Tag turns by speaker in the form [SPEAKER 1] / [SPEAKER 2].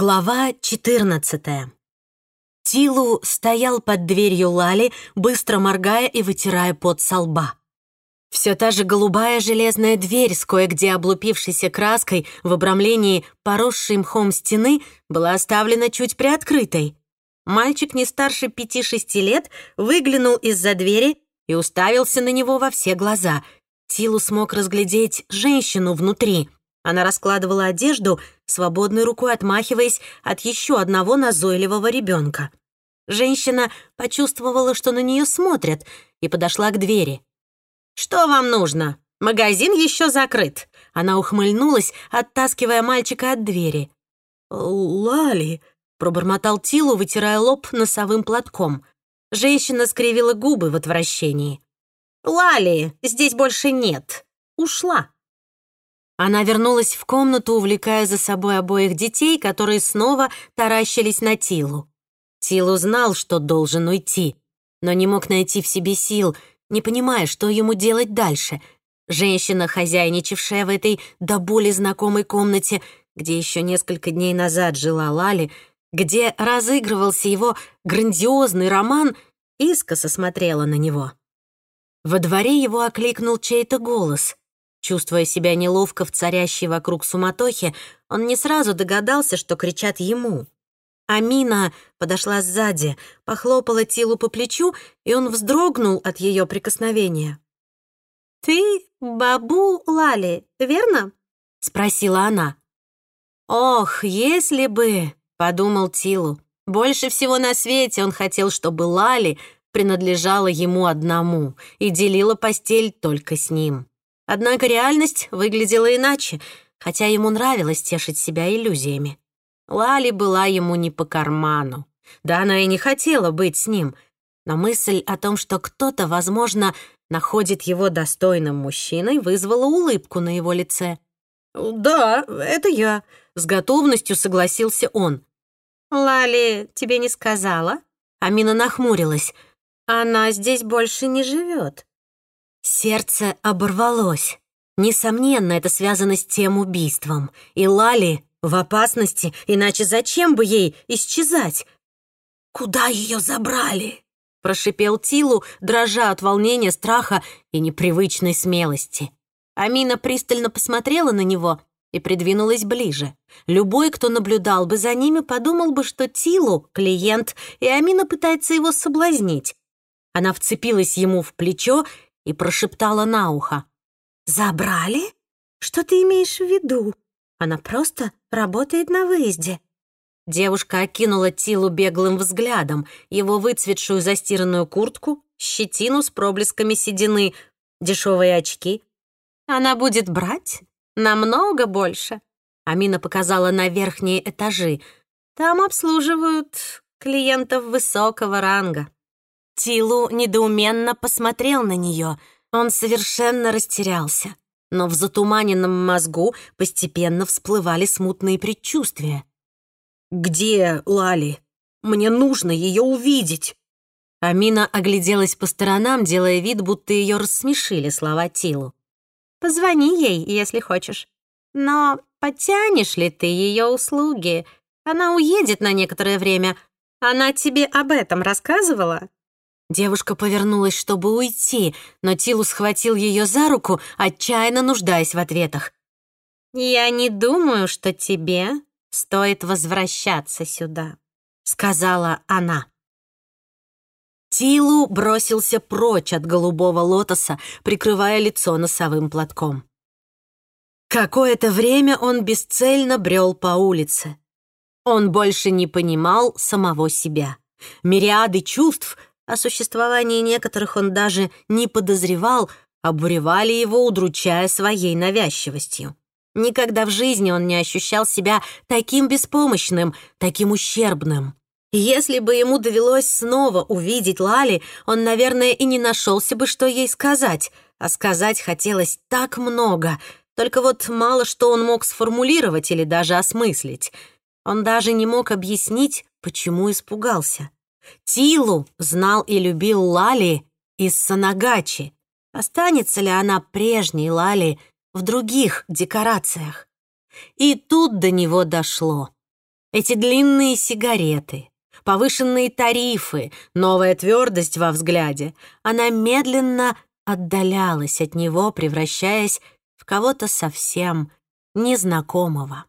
[SPEAKER 1] Глава 14 Тилу стоял под дверью Лали, быстро моргая и вытирая пот со лба. Все та же голубая железная дверь с кое-где облупившейся краской в обрамлении поросшей мхом стены была оставлена чуть приоткрытой. Мальчик не старше пяти-шести лет выглянул из-за двери и уставился на него во все глаза. Тилу смог разглядеть женщину внутри — она раскладывала одежду, свободной рукой отмахиваясь от еще одного назойливого ребенка. Женщина почувствовала, что на нее смотрят, и подошла к двери. «Что вам нужно? Магазин еще закрыт». Она ухмыльнулась, оттаскивая мальчика от двери.
[SPEAKER 2] «Лали», —
[SPEAKER 1] пробормотал Тилу, вытирая лоб носовым платком. Женщина скривила губы в отвращении.
[SPEAKER 3] «Лали, здесь больше нет. Ушла».
[SPEAKER 1] Она вернулась в комнату, увлекая за собой обоих детей, которые снова таращились на Тилу. Тилу знал, что должен уйти, но не мог найти в себе сил, не понимая, что ему делать дальше. Женщина, хозяйничавшая в этой до боли знакомой комнате, где еще несколько дней назад жила Лали, где разыгрывался его грандиозный роман, искоса смотрела на него. Во дворе его окликнул чей-то голос. Чувствуя себя неловко в царящей вокруг суматохе, он не сразу догадался, что кричат ему. Амина подошла сзади, похлопала Тилу по плечу, и он вздрогнул от ее прикосновения.
[SPEAKER 3] «Ты Бабу Лали, верно?»
[SPEAKER 1] — спросила она. «Ох, если бы!» — подумал Тилу. Больше всего на свете он хотел, чтобы Лали принадлежала ему одному и делила постель только с ним. Однако реальность выглядела иначе, хотя ему нравилось тешить себя иллюзиями. Лали была ему не по карману. Да она и не хотела быть с ним. Но мысль о том, что кто-то, возможно, находит его достойным мужчиной, вызвала улыбку на его лице.
[SPEAKER 2] «Да, это я», — с готовностью согласился он.
[SPEAKER 3] «Лали тебе не сказала?»
[SPEAKER 1] Амина нахмурилась.
[SPEAKER 3] «Она здесь больше не живет.
[SPEAKER 1] Сердце оборвалось. Несомненно, это связано с тем убийством. И Лали в опасности, иначе зачем бы ей исчезать?
[SPEAKER 2] «Куда ее забрали?»
[SPEAKER 1] — прошипел Тилу, дрожа от волнения, страха и непривычной смелости. Амина пристально посмотрела на него и придвинулась ближе. Любой, кто наблюдал бы за ними, подумал бы, что Тилу — клиент, и Амина пытается его соблазнить. Она вцепилась ему в плечо и прошептала на ухо.
[SPEAKER 3] «Забрали? Что ты имеешь в виду? Она просто работает на выезде».
[SPEAKER 1] Девушка окинула Тилу беглым взглядом, его выцветшую застиранную куртку, щетину с проблесками седины, дешевые очки.
[SPEAKER 3] «Она будет брать намного больше», — Амина показала на верхние этажи. «Там обслуживают клиентов высокого ранга».
[SPEAKER 1] Тилу недоуменно посмотрел на нее. Он совершенно растерялся. Но в затуманенном мозгу постепенно всплывали смутные предчувствия.
[SPEAKER 2] «Где Лали? Мне нужно ее увидеть!»
[SPEAKER 1] Амина огляделась по сторонам, делая вид, будто ее рассмешили слова Тилу.
[SPEAKER 3] «Позвони ей, если хочешь. Но подтянешь ли ты ее услуги? Она уедет на некоторое время. Она тебе об этом рассказывала?»
[SPEAKER 1] Девушка повернулась, чтобы уйти, но Тилу схватил ее за руку, отчаянно нуждаясь в ответах.
[SPEAKER 3] «Я не думаю, что тебе стоит возвращаться сюда», — сказала она.
[SPEAKER 1] Тилу бросился прочь от голубого лотоса, прикрывая лицо носовым платком. Какое-то время он бесцельно брел по улице. Он больше не понимал самого себя. Мириады чувств о существовании некоторых он даже не подозревал, обуревали его, удручая своей навязчивостью. Никогда в жизни он не ощущал себя таким беспомощным, таким ущербным. Если бы ему довелось снова увидеть Лали, он, наверное, и не нашелся бы, что ей сказать. А сказать хотелось так много, только вот мало что он мог сформулировать или даже осмыслить. Он даже не мог объяснить, почему испугался. Тилу знал и любил Лали из Санагачи. Останется ли она прежней Лали в других декорациях? И тут до него дошло. Эти длинные сигареты, повышенные тарифы, новая твердость во взгляде. Она медленно отдалялась от него, превращаясь в кого-то совсем незнакомого.